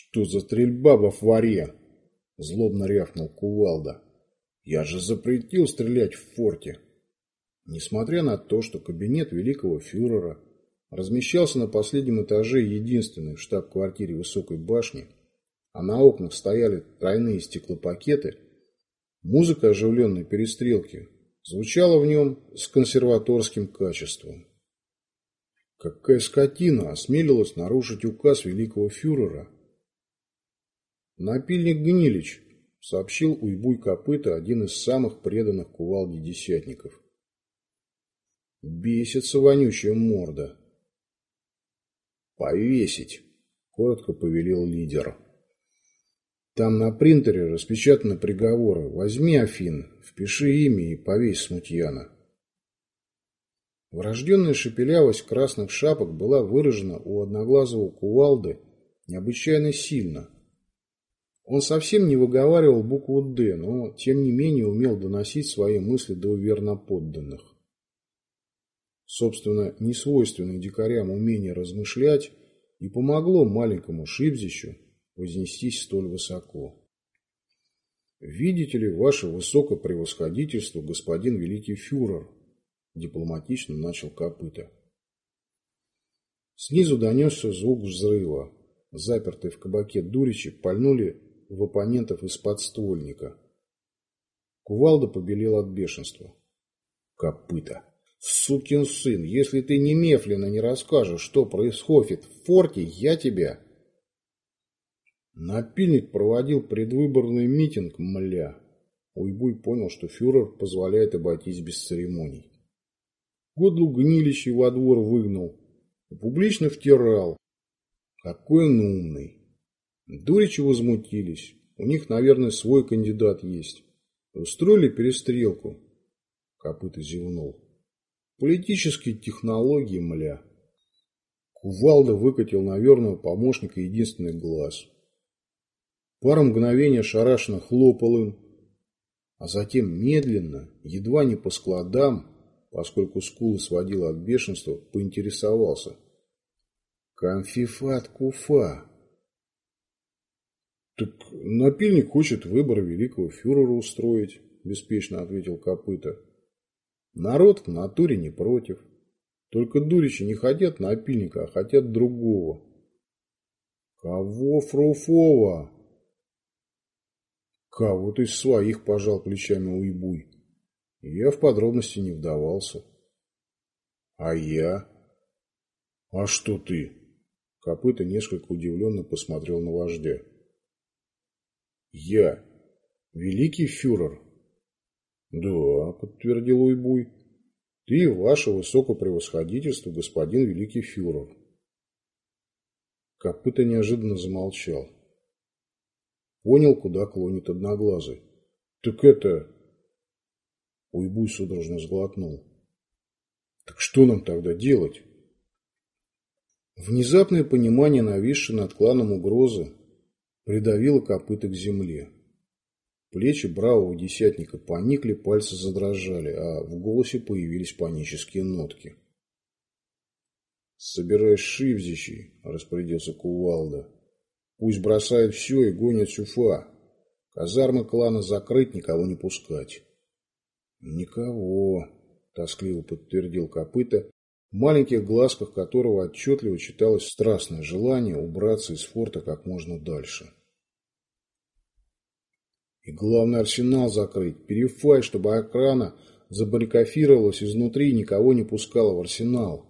«Что за стрельба во форе?» – злобно рявкнул Кувалда. «Я же запретил стрелять в форте». Несмотря на то, что кабинет великого фюрера размещался на последнем этаже единственной в штаб-квартире высокой башни, а на окнах стояли тройные стеклопакеты, музыка оживленной перестрелки звучала в нем с консерваторским качеством. Какая скотина осмелилась нарушить указ великого фюрера? Напильник Гнилич, сообщил Уйбуй Копыта один из самых преданных кувалде десятников. Бесится вонючая морда. Повесить, коротко повелел лидер. Там на принтере распечатаны приговоры. Возьми, Афин, впиши имя и повесь смутьяна. Врожденная шепелявость красных шапок была выражена у одноглазого кувалды необычайно сильно. Он совсем не выговаривал букву «Д», но тем не менее умел доносить свои мысли до верноподданных. Собственно, несвойственное дикарям умение размышлять и помогло маленькому Шибзищу вознестись столь высоко. «Видите ли, ваше высокопревосходительство, господин великий фюрер», дипломатично начал копыта. Снизу донесся звук взрыва. Запертые в кабаке дуричи пальнули в оппонентов из подствольника. Кувалда побелел от бешенства. Копыта. Сукин сын, если ты немедленно не расскажешь, что происходит в форте, я тебя... Напильник проводил предвыборный митинг, мля. Уйбуй понял, что фюрер позволяет обойтись без церемоний. Годлу гнилищей во двор выгнал. Публично втирал. Какой он умный. Дуричи возмутились. У них, наверное, свой кандидат есть. Устроили перестрелку. Копыта зевнул. Политические технологии, мля. Кувалда выкатил на верного помощника единственный глаз. Пару мгновений ошарашенно хлопал им, а затем медленно, едва не по складам, поскольку скулы сводила от бешенства, поинтересовался. «Конфифат Куфа!» «Так напильник хочет выборы великого фюрера устроить», – беспечно ответил Копыта. «Народ в натуре не против. Только дуричи не хотят напильника, а хотят другого». «Кого Фруфова?» «Кого-то из своих», – пожал плечами Уйбуй. Я в подробности не вдавался. А я? А что ты? Копыта несколько удивленно посмотрел на вождя. Я? Великий фюрер? Да, подтвердил Уйбуй. Ты, ваше высокопревосходительство, господин великий фюрер. Копыта неожиданно замолчал. Понял, куда клонит одноглазый. Так это... Уйбуй судорожно сглотнул. Так что нам тогда делать? Внезапное понимание нависшей над кланом угрозы придавило копыта к земле. Плечи бравого десятника поникли, пальцы задрожали, а в голосе появились панические нотки. «Собирай шивзищи», – распорядился Кувалда. «Пусть бросают все и гонят сюфа. Казармы клана закрыть, никого не пускать». «Никого», – тоскливо подтвердил копыта, в маленьких глазках которого отчетливо читалось страстное желание убраться из форта как можно дальше. И главный арсенал закрыть, перефай, чтобы охрана забаррикафировалась изнутри и никого не пускала в арсенал.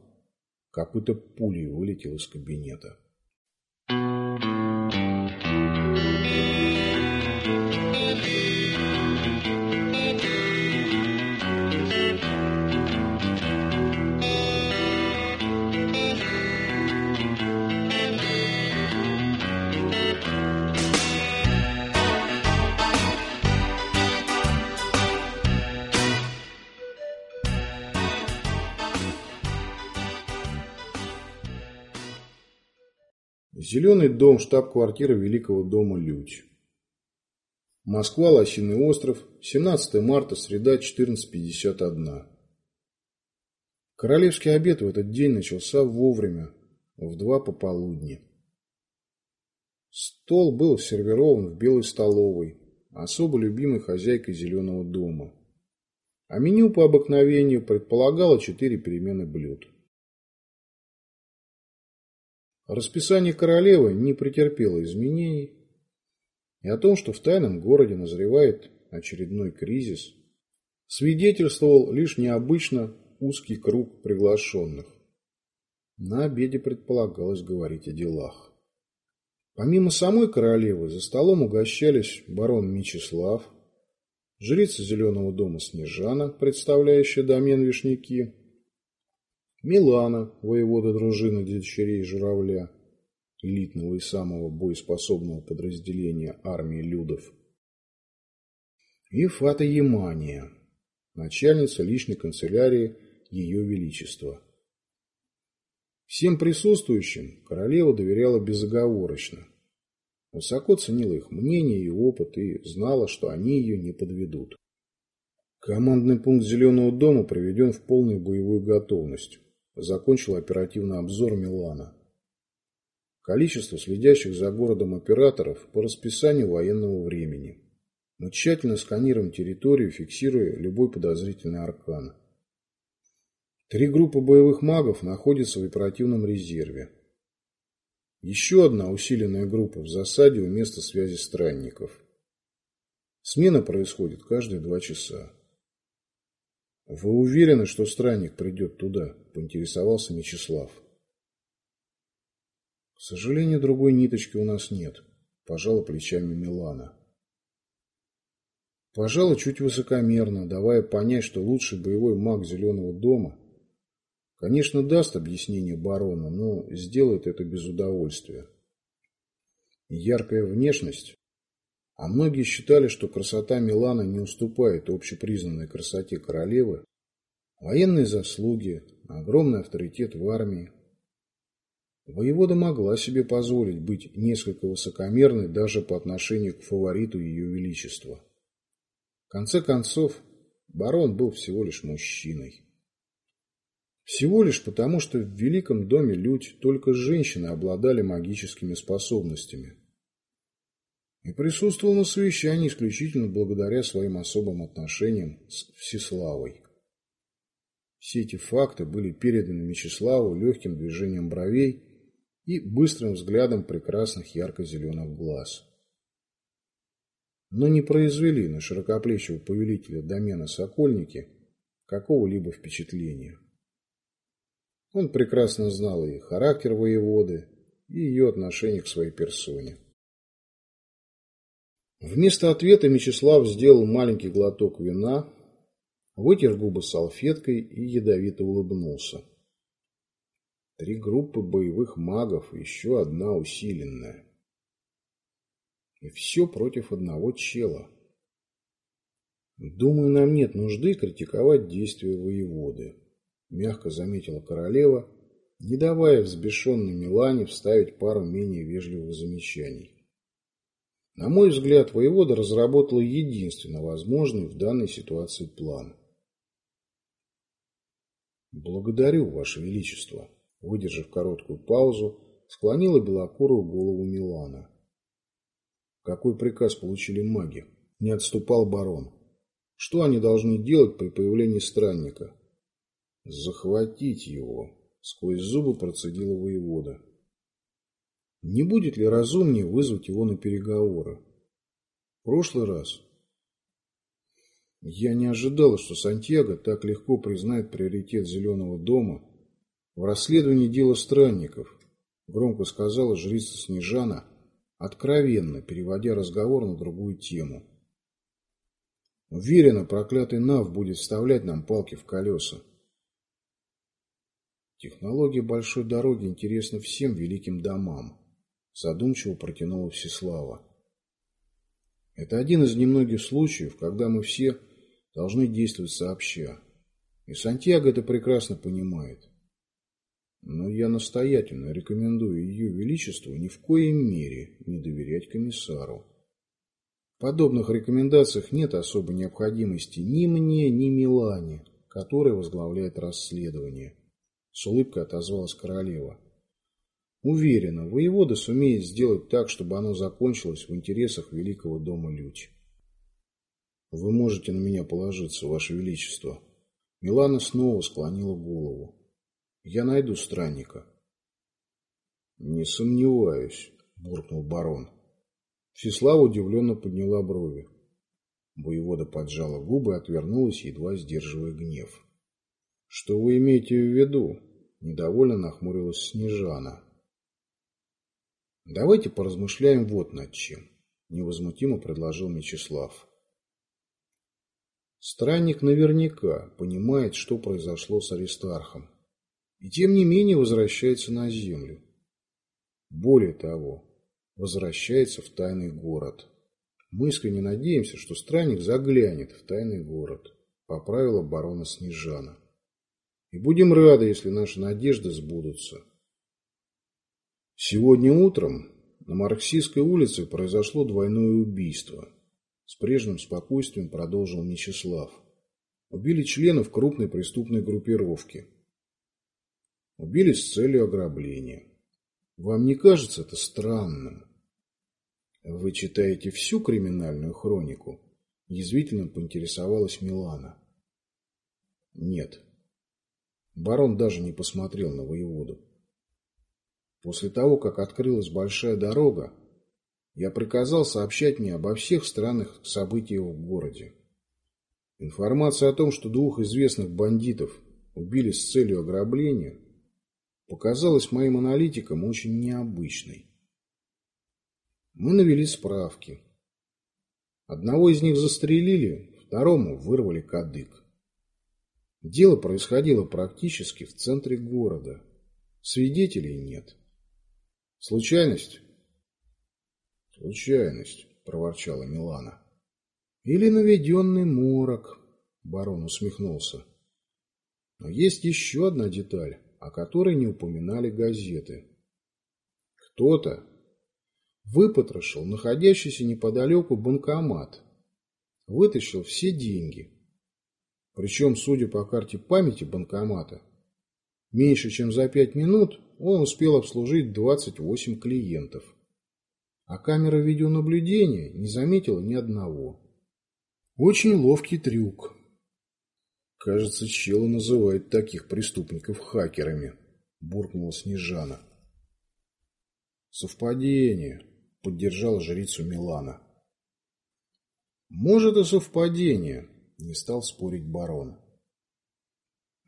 Копыта пулей вылетел из кабинета. Зеленый дом, штаб-квартира Великого дома Людь. Москва, Лосиный остров, 17 марта, среда, 14.51. Королевский обед в этот день начался вовремя, в два пополудни. Стол был сервирован в белой столовой, особо любимой хозяйкой зеленого дома. А меню по обыкновению предполагало четыре перемены блюд. Расписание королевы не претерпело изменений, и о том, что в тайном городе назревает очередной кризис, свидетельствовал лишь необычно узкий круг приглашенных. На обеде предполагалось говорить о делах. Помимо самой королевы, за столом угощались барон Мечислав, жрица Зеленого дома Снежана, представляющая домен Вишняки, Милана, воевода дружины дочерей Журавля, элитного и самого боеспособного подразделения армии Людов, и Фата Емания, начальница личной канцелярии Ее Величества. Всем присутствующим королева доверяла безоговорочно. Высоко ценила их мнение и опыт и знала, что они ее не подведут. Командный пункт Зеленого дома приведен в полную боевую готовность. Закончил оперативный обзор Милана. Количество следящих за городом операторов по расписанию военного времени. Мы тщательно сканируем территорию, фиксируя любой подозрительный аркан. Три группы боевых магов находятся в оперативном резерве. Еще одна усиленная группа в засаде у места связи странников. Смена происходит каждые два часа. «Вы уверены, что странник придет туда?» – поинтересовался Мечислав. «К сожалению, другой ниточки у нас нет», – пожала плечами Милана. Пожалуй, чуть высокомерно, давая понять, что лучший боевой маг Зеленого дома Конечно, даст объяснение барону, но сделает это без удовольствия. Яркая внешность. А многие считали, что красота Милана не уступает общепризнанной красоте королевы. Военные заслуги, огромный авторитет в армии. Воевода могла себе позволить быть несколько высокомерной даже по отношению к фавориту ее величества. В конце концов, барон был всего лишь мужчиной. Всего лишь потому, что в Великом доме Людь только женщины обладали магическими способностями. И присутствовал на совещании исключительно благодаря своим особым отношениям с Всеславой. Все эти факты были переданы Мечиславу легким движением бровей и быстрым взглядом прекрасных ярко-зеленых глаз. Но не произвели на широкоплечего повелителя домена Сокольники какого-либо впечатления. Он прекрасно знал и характер воеводы, и ее отношение к своей персоне. Вместо ответа Мечислав сделал маленький глоток вина, вытер губы салфеткой и ядовито улыбнулся. Три группы боевых магов, еще одна усиленная. И все против одного чела. Думаю, нам нет нужды критиковать действия воеводы мягко заметила королева, не давая взбешенной Милане вставить пару менее вежливых замечаний. На мой взгляд, воевода разработала единственно возможный в данной ситуации план. «Благодарю, Ваше Величество», – выдержав короткую паузу, склонила белокурую голову Милана. «Какой приказ получили маги?» – не отступал барон. «Что они должны делать при появлении странника?» Захватить его, сквозь зубы процедила воевода. Не будет ли разумнее вызвать его на переговоры? В прошлый раз я не ожидала, что Сантьяго так легко признает приоритет Зеленого дома в расследовании дела странников, громко сказала жрица Снежана, откровенно переводя разговор на другую тему. Уверена, проклятый Нав будет вставлять нам палки в колеса. Технология большой дороги интересна всем великим домам, задумчиво протянула Всеслава. Это один из немногих случаев, когда мы все должны действовать сообща. И Сантьяго это прекрасно понимает. Но я настоятельно рекомендую Ее Величеству ни в коей мере не доверять комиссару. В подобных рекомендациях нет особой необходимости ни мне, ни Милане, которая возглавляет расследование. С улыбкой отозвалась королева. Уверена, воевода сумеет сделать так, чтобы оно закончилось в интересах великого дома Людь. Вы можете на меня положиться, Ваше Величество. Милана снова склонила голову. Я найду странника. Не сомневаюсь, буркнул барон. Всеслава удивленно подняла брови. Воевода поджала губы и отвернулась, едва сдерживая гнев. «Что вы имеете в виду?» – недовольно нахмурилась Снежана. «Давайте поразмышляем вот над чем», – невозмутимо предложил Мечислав. Странник наверняка понимает, что произошло с Аристархом, и тем не менее возвращается на землю. Более того, возвращается в тайный город. Мы искренне надеемся, что странник заглянет в тайный город, поправила барона Снежана. И будем рады, если наши надежды сбудутся. Сегодня утром на Марксистской улице произошло двойное убийство – с прежним спокойствием продолжил Мечислав. Убили членов крупной преступной группировки. Убили с целью ограбления. Вам не кажется это странным? Вы читаете всю криминальную хронику? Язвительно поинтересовалась Милана. Нет. Барон даже не посмотрел на воеводу. После того, как открылась большая дорога, я приказал сообщать мне обо всех странных событиях в городе. Информация о том, что двух известных бандитов убили с целью ограбления, показалась моим аналитикам очень необычной. Мы навели справки. Одного из них застрелили, второму вырвали кадык. Дело происходило практически в центре города. Свидетелей нет. Случайность? «Случайность», — проворчала Милана. «Или наведенный морок», — барон усмехнулся. «Но есть еще одна деталь, о которой не упоминали газеты. Кто-то выпотрошил находящийся неподалеку банкомат, вытащил все деньги. Причем, судя по карте памяти банкомата, меньше чем за пять минут он успел обслужить 28 клиентов а камера видеонаблюдения не заметила ни одного. Очень ловкий трюк. Кажется, челы называют таких преступников хакерами, буркнула Снежана. Совпадение, поддержала жрицу Милана. Может и совпадение, не стал спорить барон.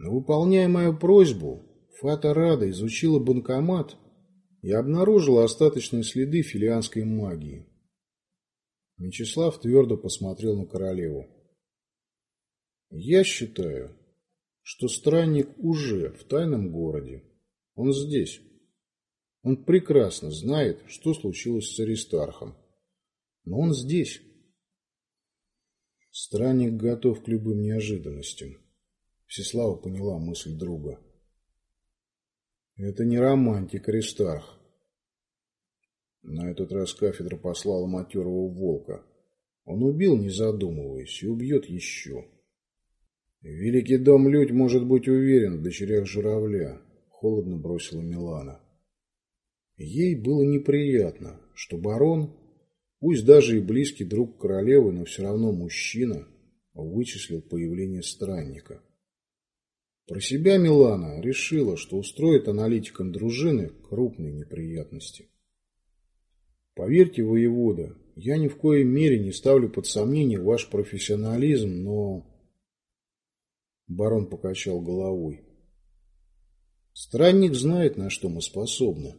Но выполняя мою просьбу, Фата Рада изучила банкомат и обнаружила остаточные следы филианской магии. Мечислав твердо посмотрел на королеву. «Я считаю, что странник уже в тайном городе. Он здесь. Он прекрасно знает, что случилось с Аристархом. Но он здесь». Странник готов к любым неожиданностям. Всеслава поняла мысль друга. Это не романтик, Аристарх. На этот раз кафедра послала матерого волка. Он убил, не задумываясь, и убьет еще. Великий дом Людь может быть уверен в дочерях журавля, холодно бросила Милана. Ей было неприятно, что барон, пусть даже и близкий друг королевы, но все равно мужчина, вычислил появление странника. Про себя Милана решила, что устроит аналитикам дружины крупные неприятности. Поверьте, воевода, я ни в коей мере не ставлю под сомнение ваш профессионализм, но... Барон покачал головой. Странник знает, на что мы способны.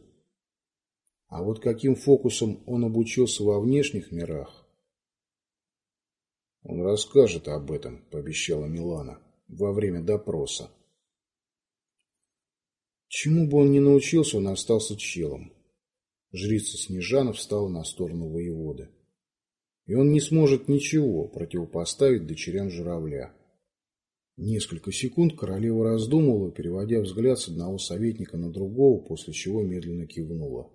А вот каким фокусом он обучился во внешних мирах? Он расскажет об этом, пообещала Милана, во время допроса. Чему бы он ни научился, он остался челом. Жрица Снежана встала на сторону воеводы. И он не сможет ничего противопоставить дочерям журавля. Несколько секунд королева раздумывала, переводя взгляд с одного советника на другого, после чего медленно кивнула.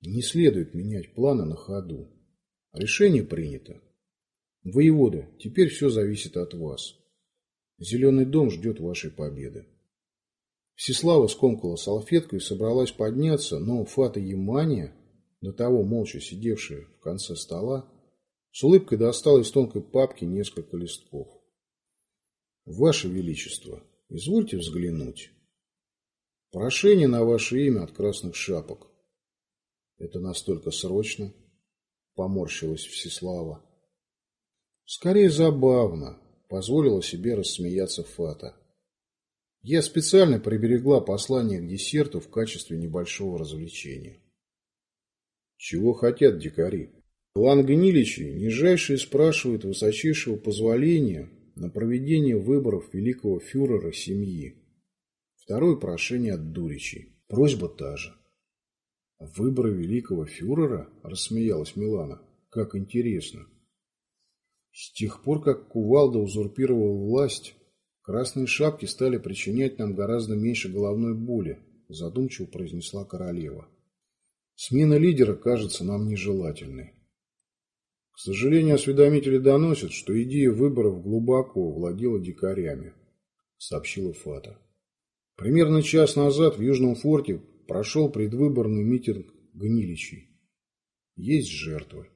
Не следует менять планы на ходу. Решение принято. Воевода, теперь все зависит от вас. Зеленый дом ждет вашей победы. Всеслава скомкала салфетку и собралась подняться, но Фата Ямания, до того молча сидевшая в конце стола, с улыбкой достала из тонкой папки несколько листков. «Ваше Величество, извольте взглянуть. Прошение на ваше имя от красных шапок. Это настолько срочно?» Поморщилась Всеслава. «Скорее забавно», — позволила себе рассмеяться Фата. Я специально приберегла послание к десерту в качестве небольшого развлечения. Чего хотят дикари? Клан Гниличей нижайшие спрашивает высочайшего позволения на проведение выборов великого фюрера семьи. Второе прошение от Дуричей. Просьба та же. Выборы великого фюрера? Рассмеялась Милана. Как интересно. С тех пор, как Кувалда узурпировал власть, Красные шапки стали причинять нам гораздо меньше головной боли, задумчиво произнесла королева. Смена лидера кажется нам нежелательной. К сожалению, осведомители доносят, что идея выборов глубоко владела дикарями, сообщила Фата. Примерно час назад в Южном форте прошел предвыборный митинг гниличей. Есть жертвы.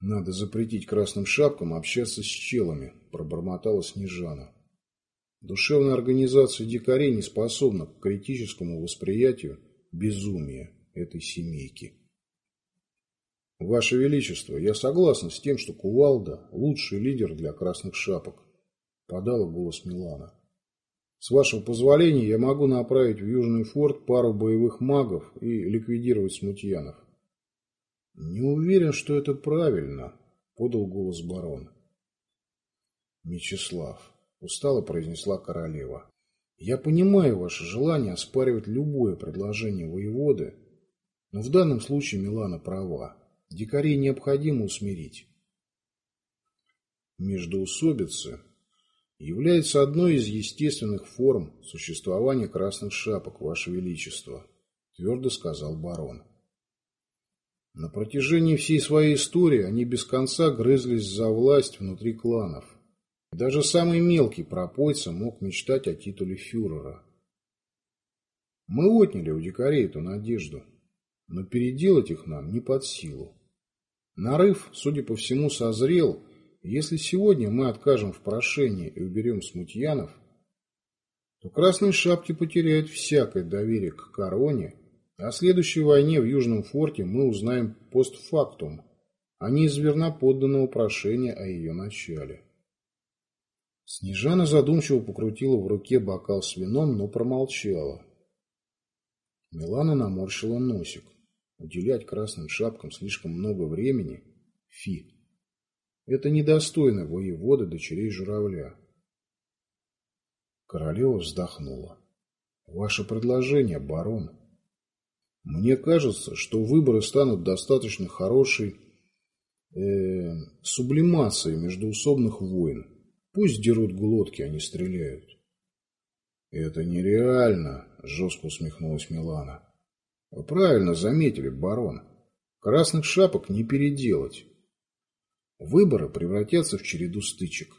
Надо запретить красным шапкам общаться с челами, пробормотала Снежана. Душевная организация дикарей не способна к критическому восприятию безумия этой семейки. Ваше Величество, я согласен с тем, что Кувалда – лучший лидер для красных шапок, подала голос Милана. С вашего позволения я могу направить в Южный форт пару боевых магов и ликвидировать смутьянов. Не уверен, что это правильно, подал голос барон. Мечислав, устало произнесла королева. Я понимаю ваше желание оспаривать любое предложение воеводы, но в данном случае Милана права. Дикарей необходимо усмирить. Междоусобица является одной из естественных форм существования красных шапок, Ваше Величество, твердо сказал барон. На протяжении всей своей истории они без конца грызлись за власть внутри кланов. Даже самый мелкий пропойца мог мечтать о титуле фюрера. Мы отняли у дикарей эту надежду, но переделать их нам не под силу. Нарыв, судя по всему, созрел, если сегодня мы откажем в прошении и уберем смутьянов, то красные шапки потеряют всякое доверие к короне, а о следующей войне в Южном форте мы узнаем постфактум, а не из верноподданного прошения о ее начале. Снежана задумчиво покрутила в руке бокал с вином, но промолчала. Милана наморщила носик. Уделять красным шапкам слишком много времени – фи. Это недостойно воевода дочерей журавля. Королева вздохнула. Ваше предложение, барон. Мне кажется, что выборы станут достаточно хорошей э, сублимацией междуусобных войн. Пусть дерут глотки, а не стреляют. Это нереально, жестко усмехнулась Милана. Вы правильно заметили, барон. Красных шапок не переделать. Выборы превратятся в череду стычек.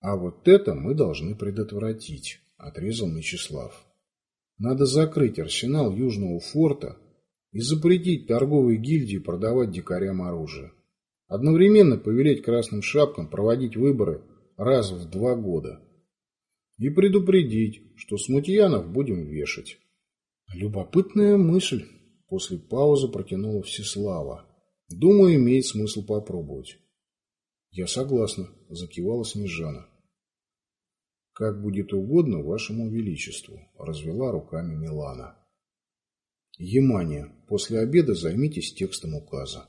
А вот это мы должны предотвратить, отрезал Мечислав. Надо закрыть арсенал Южного форта и запретить торговые гильдии продавать дикарям оружие. Одновременно повелеть красным шапкам проводить выборы раз в два года. И предупредить, что смутьянов будем вешать. Любопытная мысль, после паузы протянула Всеслава. Думаю, имеет смысл попробовать. Я согласна, закивала Снежана. Как будет угодно вашему величеству, развела руками Милана. Емания, после обеда займитесь текстом указа.